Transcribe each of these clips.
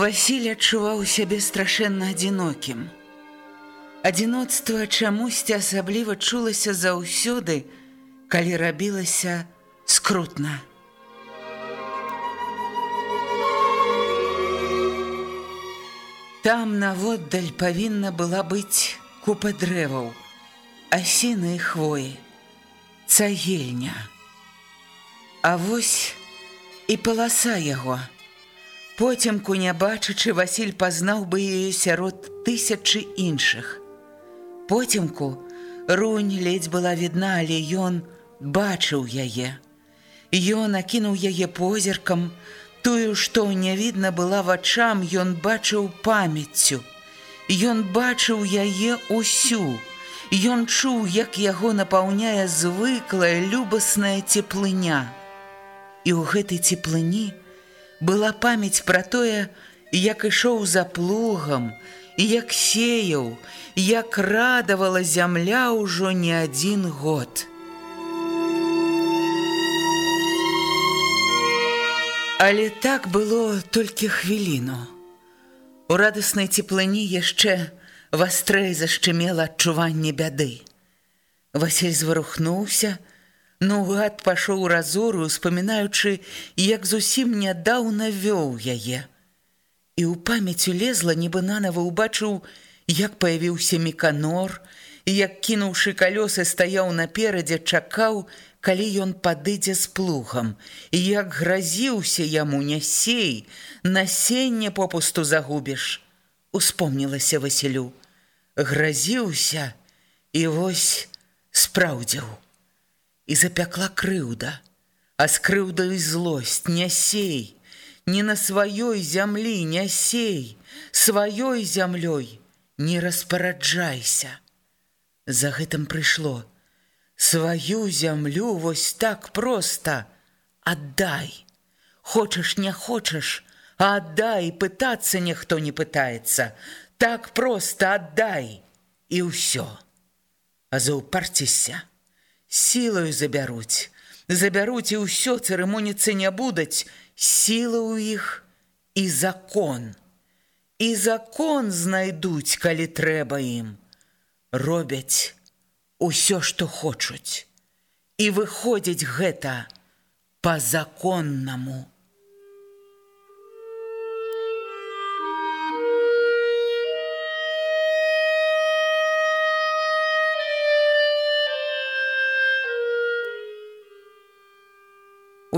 Васіль адчуваў сябе страшэнна адзінокім. Адзіноцтва чамусьці асабліва чулася заўсёды, калі рабілася скрутна. Там наводдаль павінна была быць купа дрэваў, асіны і хвоі, цагельня. А вось і паласа яго – Потемку не бачачы, Васіль пазнаў бы яе сярод тысячы іншых. Потемку рунь ледзь была відна, але ён бачыў яе. Ён акінуў яе позіркам, тую, што не відна была вачам, ён бачыў памяццю. Ён бачыў яе усю. Ён чуў, як яго напаўняе звыклая любасная цеплыня. І ў гэтай цеплыні, была памяць пра тое, як ішоў за плугам, і як сеяў, як радавала зямля ўжо не адзін год. Але так было толькі хвіліну. У радаснай цеплыні яшчэ вастрэй зашчымела адчуванне бяды. Васіль зварухнуўся, Нугад пашоў разору, успамінаючы, як зусім нядаўна вёў яе. І ў памяцю лезла, нібы нанава ўбачыў, як паявіўся міканор, і як кінуўшы калёсы стаяў наперадзе, чакаў, калі ён падыдзе з плугам, і як гразіўся яму нясей, насенне попусту загубіш. Успомнілася Васілю, гразіўся і вось спраўдзіў і запякла крыўда, а з крыўдай злосць нясей, не на сваёй зямлі нясей, сваёй зямлёй не распараджайся. За гэтым прыйшло сваю зямлю вось так проста аддай. Хочаш не хочаш, а аддай пытацца ніхто не пытаецца, так проста аддай і ўсё. А заўпарціся, сілаю забяруць. Забяруць і ўсё цырымоніцы не будуць, сіла ў іх і закон. І закон знайдуць, калі трэба ім. Робяць усё, што хочуць. І выходзіць гэта па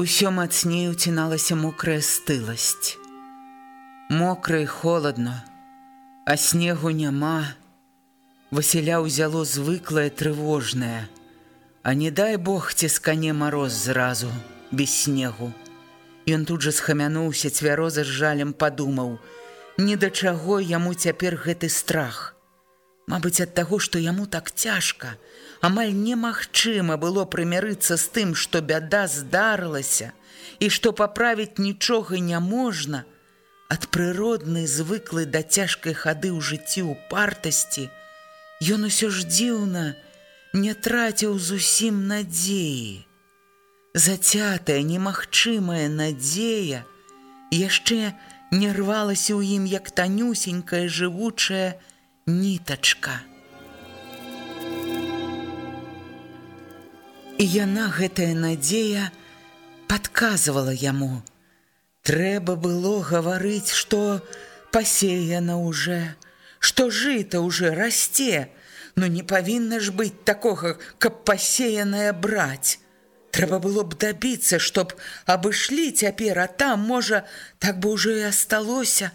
Усё мацней уціналася мокрая стыласць. Мокра і холодно, а снегу няма. Васіля ўзяло звыклае трывожнае, А не дай Бог ціскане мароз зразу, без снегу. Ён тут жа схамянуўся цвяроза з жалем падумаў: Ні да чаго яму цяпер гэты страх. Мабыць, ад таго, што яму так цяжка, амаль немагчыма было прымярыцца з тым, што бяда здарылася і што паправіць нічога не можна, ад прыроднай звыклай да цяжкай хады ў жыцці ў партасці, Ён усё ж дзіўна не траціў зусім надзеі. Зацятая, немагчымая надзея яшчэ не рвалася ў ім як танюсенькая жывучая нітачка. І яна гэтая надзея падказвала яму. Трэба было гаварыць, што пасеяна ўжо, што жыта ўжо расце, ну не павінна ж быць такога, каб пасеянае браць. Трэба было б дабіцца, чтоб абышлі цяпер, а там, можа, так бы ўжо і асталося.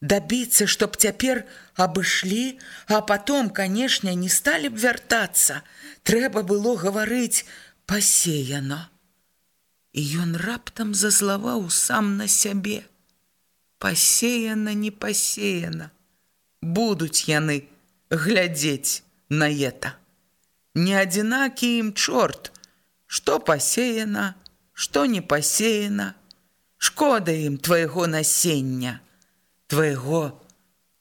Дабіцца, чтоб цяпер абышлі, а потом, канешне, не сталі б вяртацца. Трэба было гаварыць пасеяно. І ён раптам зазлаваў сам на сябе. Пасеяна, не пасеяна. Будуць яны глядзець на это. Не адзінакі ім чорт, Што пасеяна, што не пасеяна, Шкода ім твайго насення, твайго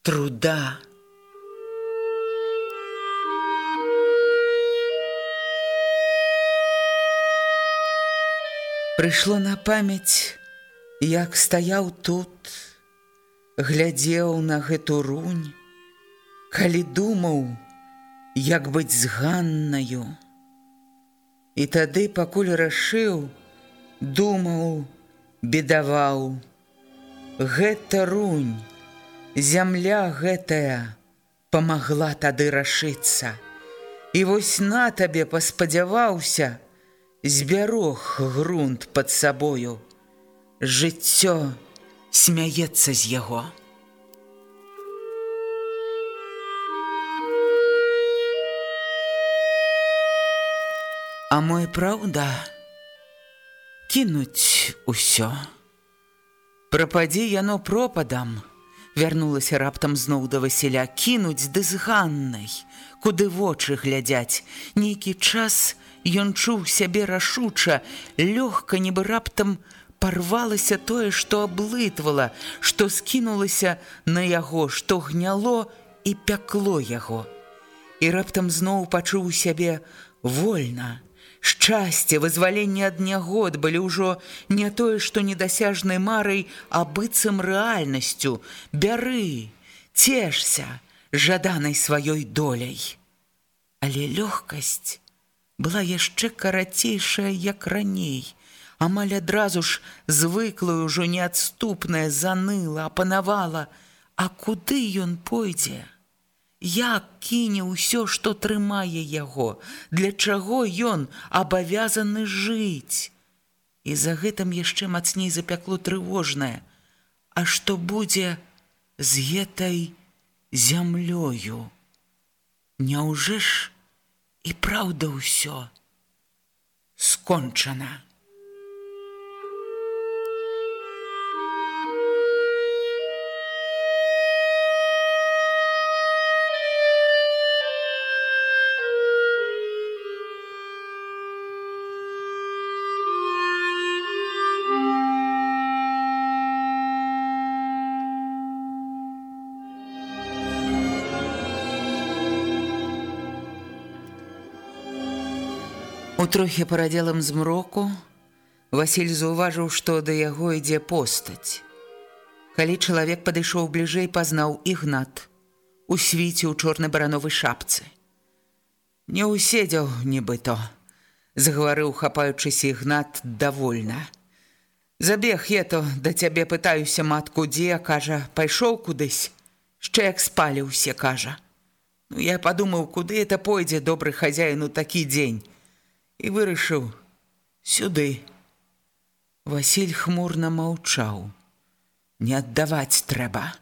труда. Прыйшло на памяць, як стаяў тут, глядзеў на гэту рунь, калі думаў, як быць зганнаю, І тады, пакуль рашыў, думаў, бедаваў: Гэта рунь, зямля гэтая памагла тады рашыцца. І вось на табе паспадзяваўся, збярог грунт пад сабою. Жыццё смяецца з яго. А мой праўда кінуць усё. Прападзі яно пропадам, вярнулася раптам зноў да Васіля кінуць ды з ганнай, куды вочы глядзяць. Нейкі час ён чуў сябе рашуча, лёгка нібы раптам парвалася тое, што аблытвала, што скінулася на яго, што гняло і пякло яго. І раптам зноў пачуў сябе вольна, Шчасце, вызваленне ад нягод былі ўжо не тое, што недасяжнай марай, а быццам рэальнасцю. Бяры, цешся жаданай сваёй доляй. Але лёгкасць была яшчэ карацейшая, як раней. Амаль адразу ж звыклую ўжо неадступная заныла, апанавала, А куды ён пойдзе? Як кіне ўсё, што трымае яго, для чаго ён абавязаны жыць. І за гэтым яшчэ мацней запякло трывожнае, А што будзе з гэтай зямлёю? Няўжо ж і праўда ўсё скончана. У трохі парадзелым змроку Васіль заўважыў, што да яго ідзе постаць. Калі чалавек падышоў бліжэй, пазнаў ігнат у свіце ў чорнай барановай шапцы. Не ўседзеў нібыто, загаварыў, хапаючыся ігнат давольна. Забег я то да цябе пытаюся матку, дзе, кажа, пайшоў кудысь, яшчэ як спалі ўсе кажа. Ну я падумаў, куды это пойдзе добры хазяіну такі дзень і вырашыў сюды. Васіль хмурна маўчаў. Не аддаваць трэба.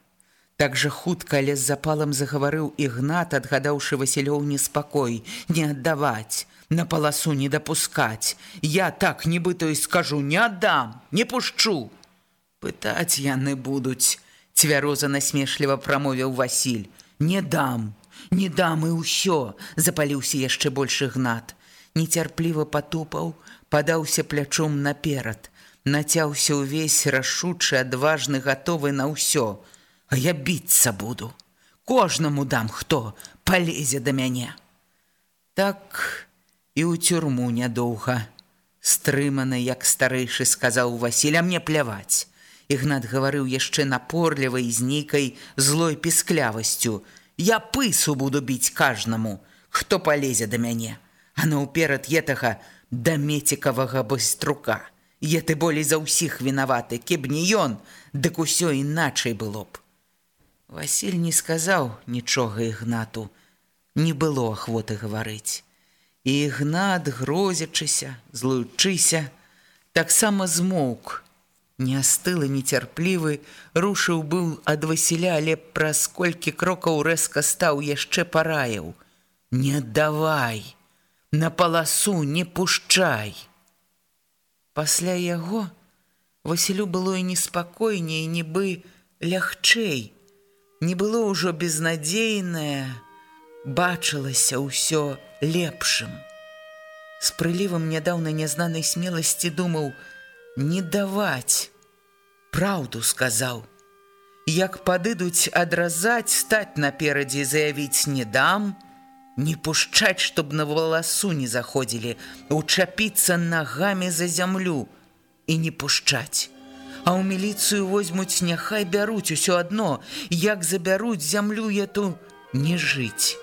Так жа хутка, але з запалам загаварыў ігнат, адгадаўшы Васілёў неспакой, не аддаваць, на паласу не дапускаць. Я так нібыто і скажу, не аддам, не пушчу. Пытаць яны будуць, цвяроза насмешліва прамовіў Васіль. Не дам, не дам і ўсё, запаліўся яшчэ больш ігнат нецярпліва патупаў, падаўся плячом наперад, нацяўся ўвесь рашучы, адважны, гатовы на ўсё. А я біцца буду. Кожнаму дам, хто палезе да мяне. Так і ў тюрму нядоўга. Стрыманы, як старэйшы сказаў Васіля мне пляваць. Ігнат гаварыў яшчэ напорлівай з нейкай злой пісклявасцю. Я пысу буду біць кажнаму, хто палезе да мяне а наўперад етага да мецікавага байструка. Е ты болей за ўсіх вінаваты, кеб не ён, дык усё іначай было б. Васіль не сказаў нічога ігнату, не было ахвоты гаварыць. І ігнат, грозячыся, злуючыся, таксама змоўк. Нястылы, нецярплівы, рушыў быў ад Васіля, але праз колькі крокаў рэзка стаў яшчэ параяў. Не аддавай, на паласу не пушчай. Пасля яго Васілю было і неспакойней, нібы лягчэй. Не было ўжо безнадзейнае, бачылася ўсё лепшым. З прылівам нядаўна нязнанай смеласці думаў: не даваць. Праўду сказаў. Як падыдуць адразаць, стаць наперадзе заявіць не дам, не пушчаць, чтоб на валасу не заходзілі, учапіцца нагамі за зямлю і не пушчаць. А ў міліцыю возьмуць, няхай бяруць усё адно, як забяруць зямлю эту не жыць.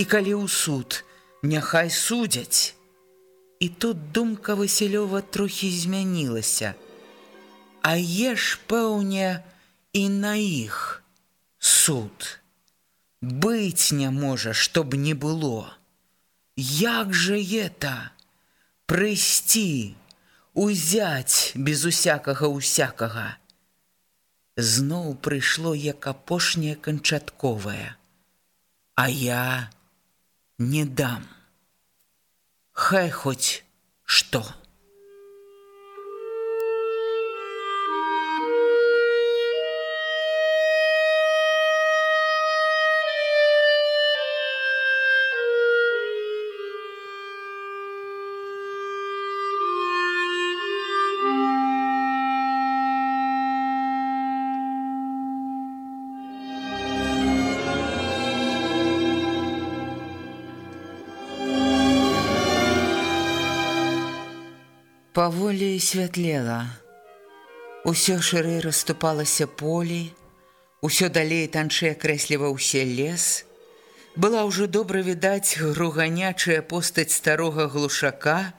І калі ў суд, няхай судзяць. І тут думка Васілёва трохі змянілася. А еш пэўне і на іх суд быць не можа, чтоб не было. Як же это прыйсці, узяць без усякага усякага. Зноў прыйшло як апошняе канчатковае, А я не дам. Хай хоць што. Паволі святлела. Усё шырэй расступалася полі, усё далей танчэй крэсліва ўсе лес. Была ўжо добра відаць груганячая постаць старога глушака,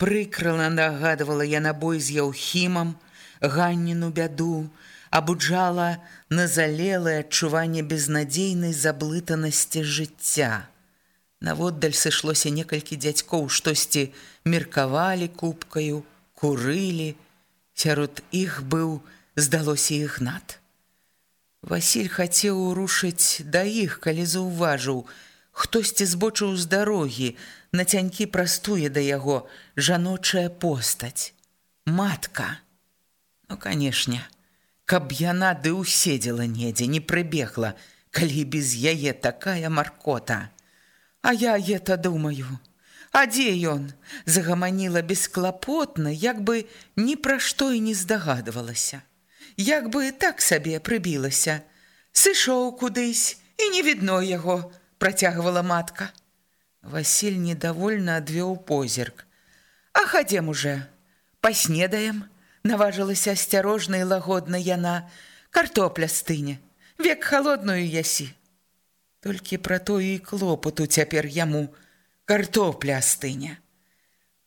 прыкрала нагадвала яна бой з яўхімам, ганніну бяду, абуджала на залелае адчуванне безнадзейнай заблытанасці жыцця. Наводдаль сышлося некалькі дзядзькоў, штосьці меркавалі кубкаю, курылі. Сярод іх быў, здалося ігнат. Васіль хацеў рушыць да іх, калі заўважыў, хтосьці збочыў з дарогі, на цянькі прастуе да яго жаночая постаць. Матка. Ну, канешне, каб яна ды ўседзела недзе, не прыбегла, калі без яе такая маркота. А я это думаю. А дзе ён? Загаманіла бесклапотна, як бы ні пра што і не здагадвалася. Як бы так сабе прыбілася. Сышоў кудысь і не відно яго, працягвала матка. Васіль недовольна адвёў позірк. А хадзем уже, паснедаем, наважылася асцярожна і лагодна яна, картопля стыне, век холодную ясі. Толькі пра тое і клопату цяпер яму картопля астыня.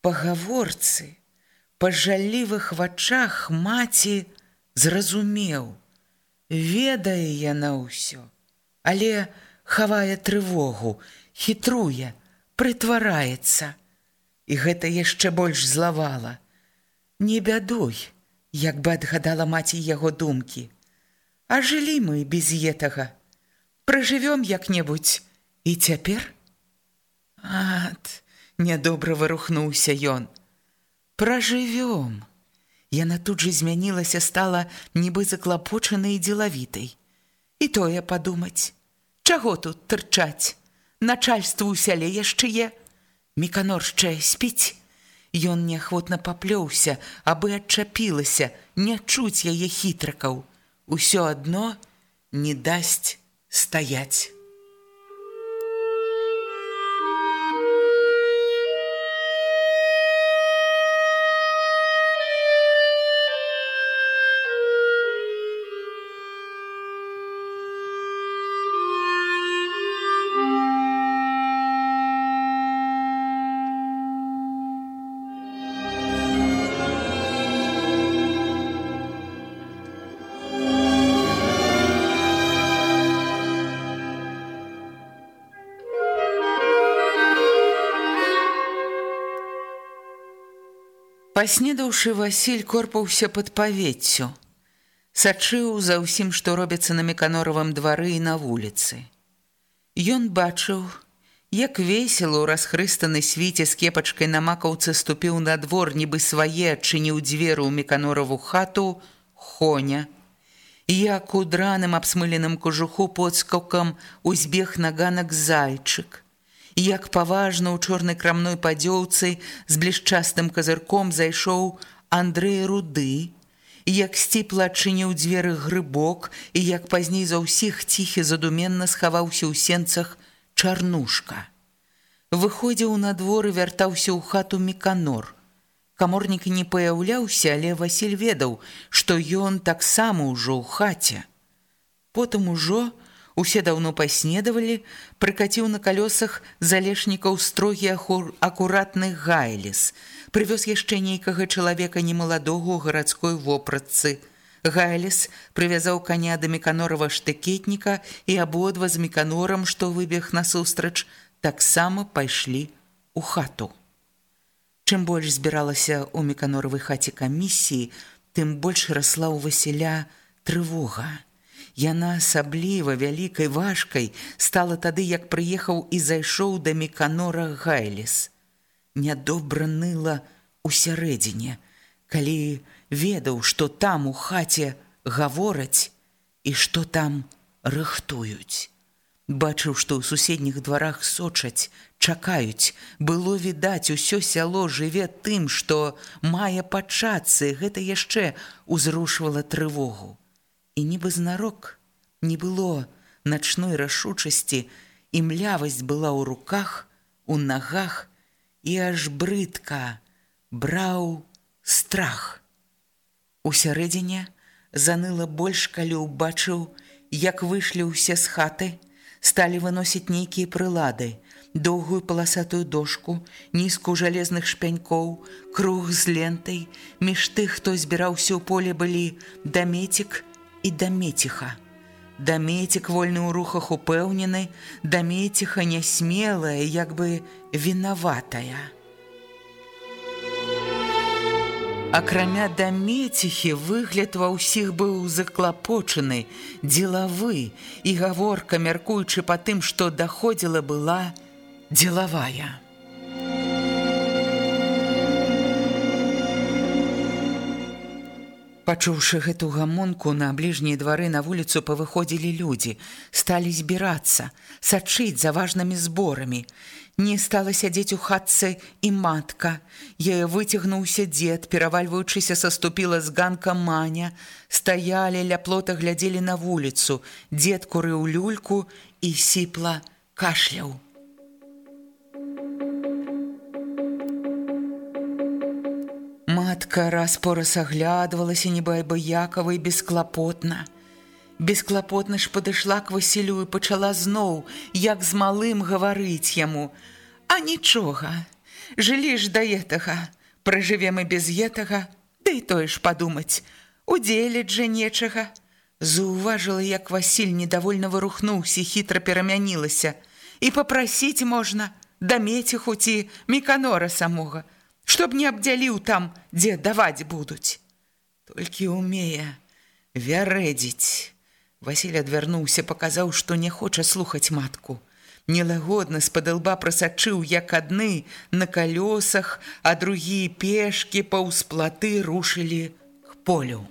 Па гаворцы, па жаллівых вачах маці зразумеў, ведае яна ўсё, але хавае трывогу, хітруе, прытвараецца, і гэта яшчэ больш злавала. Не бядуй, як бы адгадала маці яго думкі. А жылі мы без етага, пражывём як-небудзь. І цяпер? Ад нядобра вырухнуўся ён. Пражывём яна тут жа змянілася стала нібы заклапочанай дзелавітай і тое падумаць чаго тут тырчаць начальству ў сяле яшчэ е? Міканоршчае спіць? Ён неахвотна паплёўся, абы адчапілася, не чуць яе хітракаў. Усё адно не дасць стоять. Паснедаўшы Васіль корпаўся пад павеццю, сачыў за ўсім, што робіцца на меканоравым двары і на вуліцы. Ён бачыў, як весела ў расхрыстаны свіце з кепачкай на макаўцы ступіў на двор, нібы свае адчыніў дзверу ў меканораву хату Хоня. Як у драным абсмыленым кожуху подскокам узбег на ганак зайчык як паважна ў чорнай крамной падзёўцы з блішчастым казырком зайшоў Андрэй руды, як сціпла адчыніў дзверы грыбок і як пазней за ўсіх ціхі задуменна схаваўся ў сенцах чарнушка. Выходзіў на двор і вяртаўся ў хату меканор. Каморнік не паяўляўся, але Васіль ведаў, што ён таксама ўжо ў хаце. Потым ужо, Усе даўно паснедавалі, прыкаціў на калёсах залешнікаў строгі ахур акуратны гайліс. Прывёз яшчэ нейкага чалавека немаладога ў гарадской вопратцы. Гайліс прывязаў каня да меканорава штыкетніка і абодва з меканорам, што выбег насустрач, таксама пайшлі ў хату. Чым больш збіралася ў меканоравай хаце камісіі, тым больш расла ў Васіля трывога. Яна асабліва вялікай важкай стала тады, як прыехаў і зайшоў да меканора Гайліс. Нядобра ныла ў сярэдзіне, калі ведаў, што там у хаце гавораць і што там рыхтуюць. Бачыў, што ў суседніх дварах сочаць, чакаюць, было відаць, усё сяло жыве тым, што мае пачацца, гэта яшчэ ўзрушвала трывогу і нібы знарок не было начной рашучасці, і млявасць была ў руках, у нагах і аж брыдка браў страх. У сярэдзіне заныла больш, калі ўбачыў, як выйшлі ўсе з хаты, сталі выносіць нейкія прылады, доўгую паласатую дошку, нізку жалезных шпянькоў, круг з лентай, між тых, хто збіраўся ў поле былі дамецік, і дамеціха. Дамецік вольны ў рухах упэўнены, дамеціха нясмелая, як бы вінаватая. Акрамя дамеціхі выгляд ва ўсіх быў заклапочаны, дзелавы і гаворка, мяркуючы па тым, што даходзіла была дзелавая. Пачуўшы гэту гамонку на бліжнія двары на вуліцу павыходзілі людзі, сталі збірацца, сачыць за важнымі зборамі. Не стала сядзець у хатцы і матка. Яе выцягнуўся дзед, перавальваючыся саступіла з ганка маня, стаялі ля плота глядзелі на вуліцу. Дзед курыў люльку і сіпла кашляў. Матка раз-пораз аглядвалася нібы абыякава і бесклапотна. Бесклапотна ж падышла к Васілю і пачала зноў, як з малым гаварыць яму: « А нічога, Жылі ж да гэтага, пражывем і без гэтага, Ды да тое ж падумаць, удзеліць жа нечага. Заўважыла, як Васіль недовольна вырухнуўся, хітра перамянілася. І папрасіць можна, дамеці хоці міканора самога чтоб не абдзяліў там, дзе даваць будуць. Толькі умее вярэдзіць. Васіль адвярнуўся, паказаў, што не хоча слухаць матку. Нелагодна з-пад лба прасачыў, як адны на калёсах, а другія пешкі паўз платы рушылі к полю.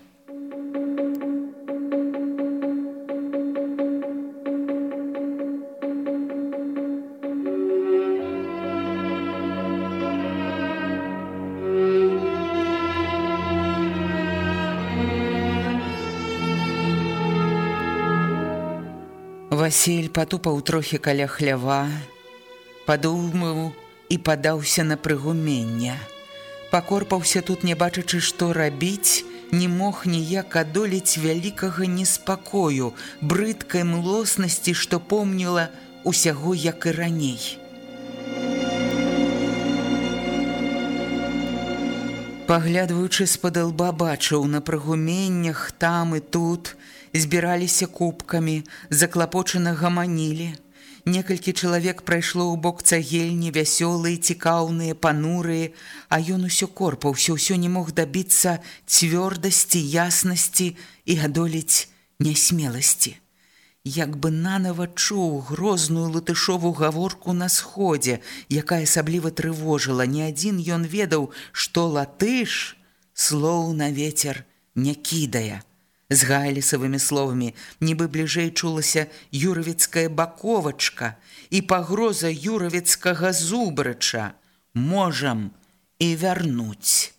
Васіль патупаў трохі каля хлява, падумаў і падаўся на прыгуменне. Пакорпаўся тут, не бачачы, што рабіць, не мог ніяк адолець вялікага неспакою, брыдкай млоснасці, што помніла усяго як і раней. Паглядваючы з-пад лба бачыў на прыгуменнях там і тут, збіраліся кубкамі, заклапочана гаманілі. Некалькі чалавек прайшло ў бок цагельні, вясёлыя, цікаўныя, панурыя, а ён усё корпаўся, ўсё не мог дабіцца цвёрдасці, яснасці і адолець нясмеласці. Як бы нанова чуў грозную латышову гаворку на сходзе, якая асабліва трывожыла, не адзін ён ведаў, што латыш слоў на ветер не кідае. З гайлісавымі словамі, нібы бліжэй чулася юравіцкая баковачка і пагроза юравіцкага зубрача можам і вярнуць.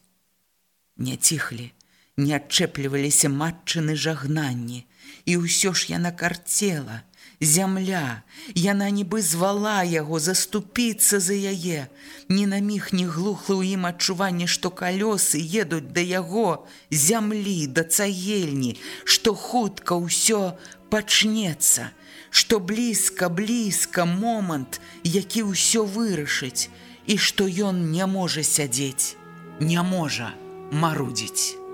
Не ціхлі, не адчэпліваліся матчыны жагнанні, і ўсё ж яна карцела, зямля, яна нібы звала яго заступіцца за яе. Ні на міг не глухла ў ім адчуванне, што калёсы едуць да яго зямлі, да цагельні, што хутка ўсё пачнецца, што блізка, блізка момант, які ўсё вырашыць, і што ён не можа сядзець, не можа марудзіць.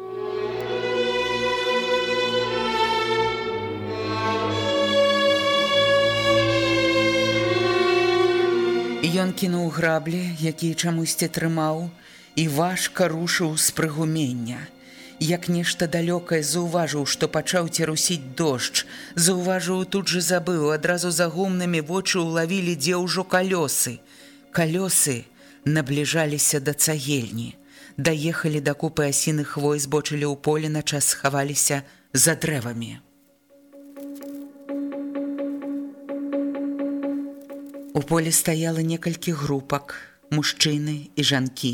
Ён кінуў граблі, якія чамусьці трымаў, і важка рушыў з прыгумення. Як нешта далёкае заўважыў, што пачаў церусіць дождж, заўважыў тут жа забыў, адразу за гумнымі вочы ўлавілі дзе ўжо калёсы. Калёсы набліжаліся да цагельні. Даехалі да купы асіных хвой, збочылі ў поле на час схаваліся за дрэвамі. У полі стаяла некалькі групак, мужчыны і жанкі.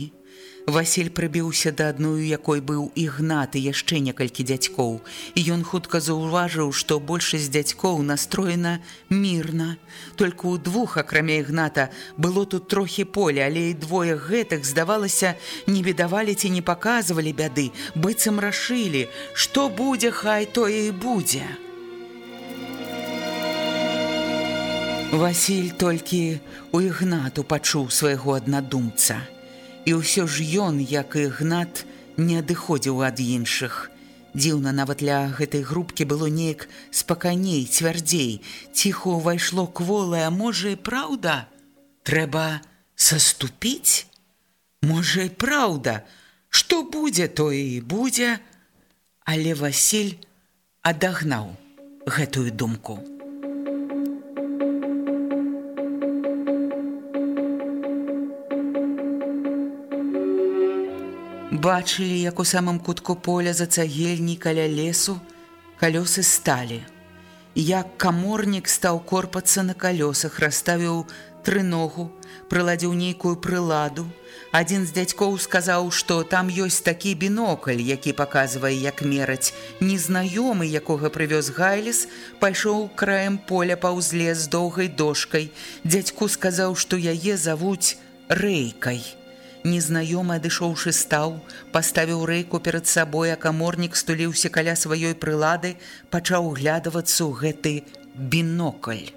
Васіль прыбіўся да адную, якой быў ігнаты яшчэ некалькі дзядзькоў, і ён хутка заўважыў, што большасць дзядзькоў настроена мірна. Толькі ў двух, акрамя ігната, было тут трохі поля, але і двое гэтых, здавалася, не бедавалі ці не паказвалі бяды, быццам рашылі, што будзе, хай тое і будзе. Васіль толькі у ігнату пачуў свайго аднадумца. І ўсё ж ён, як і ігнат, не адыходзіў ад іншых. Дзіўна нават для гэтай групкі было неяк спакайней, цвярдзей, ціхо ўвайшло кволае, можа і праўда, трэба саступіць? Можа і праўда, што будзе, тое і будзе, але Васіль адагнаў гэтую думку. Бачылі, як у самым кутку поля за цагельні каля лесу калёсы сталі. Як каморнік стаў корпацца на калёсах, расставіў тры ногу, прыладзіў нейкую прыладу. Адзін з дзядзькоў сказаў, што там ёсць такі бінокль, які паказвае, як мераць. Незнаёмы, якога прывёз гайліс, пайшоў краем поля паўзле з доўгай дошкай. Дзядзьку сказаў, што яе завуць рэйкай. Незнаёмы адышоўшы стаў, паставіў рэйку перад сабой, а каморнік стуліўся каля сваёй прылады, пачаў углядавацца ў гэты бінокль.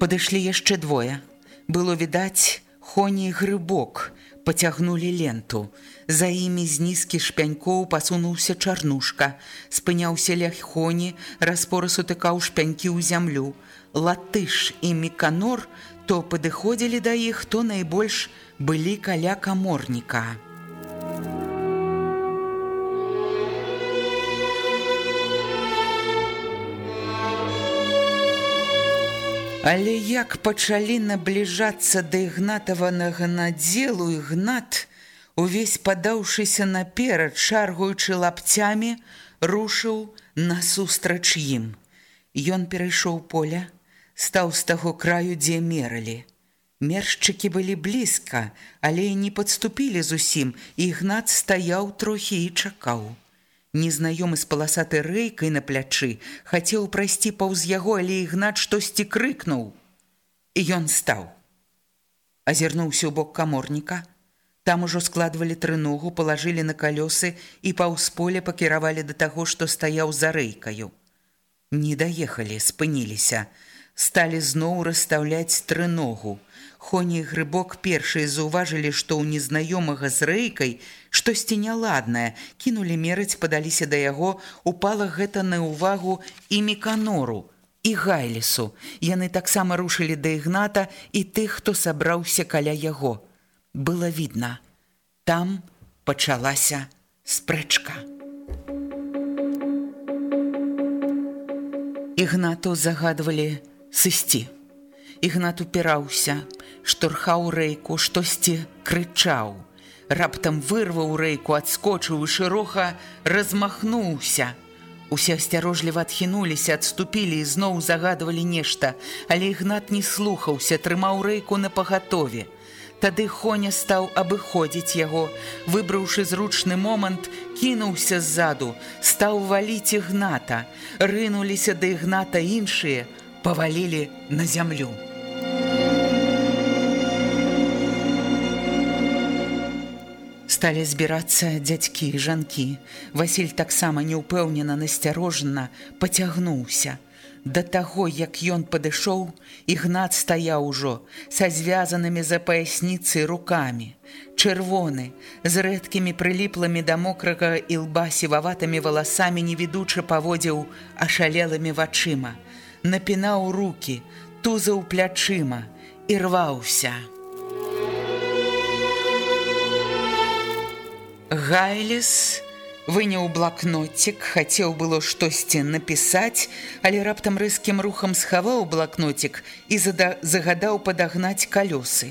Падышлі яшчэ двое. Было відаць, хоні грыбок пацягнулі ленту. За імі з нізкі шпянькоў пасунуўся чарнушка, спыняўся ля хоні, распоры сутыкаў шпянькі ў зямлю. Латыш і міканор то падыходзілі да іх, то найбольш былі каля каморніка. Але як пачалі набліжацца да ігнатаванага надзелу ігнат, увесь падаўшыся наперад, шаргуючы лапцямі, рушыў насустрач ім. Ён перайшоў поля, стаў з таго краю, дзе мералі. Мершчыкі былі блізка, але не падступілі зусім, і Ігнат стаяў трохі і чакаў. Незнаёмы з паласатай рэйкай на плячы хацеў прайсці паўз яго, але Ігнат штосьці крыкнуў. І ён стаў. Азірнуўся ў бок каморніка. Там ужо складвалі трыногу, палажылі на калёсы і паўз поле пакіравалі да таго, што стаяў за рэйкаю. Не даехалі, спыніліся сталі зноў расстаўляць трыногу. Хоні і грыбок першыя заўважылі, што ў незнаёмага з рэйкай штосьці няладнае, кінулі мераць, падаліся да яго, упала гэта на ўвагу і меканору і гайлісу. Яны таксама рушылі да ігната і тых, хто сабраўся каля яго. Было відна. Там пачалася спрэчка. Ігнату загадвалі сысці. Ігнат упіраўся, штурхаў рэйку, штосьці крычаў. Раптам вырваў рэйку, адскочыў і шырока размахнуўся. Усе асцярожліва адхінуліся, адступілі і зноў загадвалі нешта, але ігнат не слухаўся, трымаў рэйку на пагатове. Тады Хоня стаў абыходзіць яго, выбраўшы зручны момант, кінуўся ззаду, стаў валіць ігната. Рынуліся да ігната іншыя, павалілі на зямлю. Сталі збірацца дзядзькі і жанкі. Васіль таксама неўпэўнена насцярожана пацягнуўся. Да таго, як ён падышоў, ігнат стаяў ужо са звязанымі за паясніцы рукамі. Чырвоны, з рэдкімі прыліплымі да мокрага ілба сіваватымі валасамі невідуча паводзіў ашалелымі вачыма, напінаў руки, тузаў плячыма і рваўся. Гайліс, выняў блакноцік, хацеў было штосьці напісаць, але раптам рэзкім рухам схаваў блакноцік і загадаў падагнаць калёсы.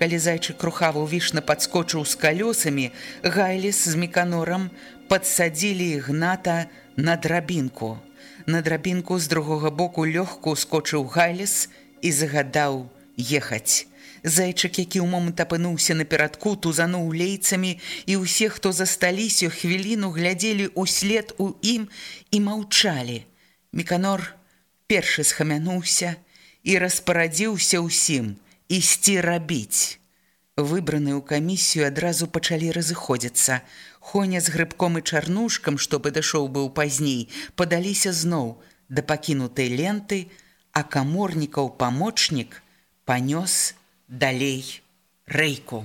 Калі зайчык рухаву вішна падскочыў з калёсамі, Гайліс з меканорам падсадзілі ігната на драбінку. На драбінку з другога боку лёгку скочыў Гайліс і загадаў ехаць. Зайчык, які ў момант апынуўся наперадку, тузануў лейцамі, і ўсе, хто засталіся, хвіліну глядзелі ўслед у ім і маўчалі. Меканор першы схамянуўся і распарадзіўся ўсім ісці рабіць. Выбраны ў камісію адразу пачалі разыходзіцца. Хоня з грыбком і чарнушкам, што падышоў быў пазней, падаліся зноў да пакінутай ленты, а каморнікаў памочнік панёс, далей рэйку.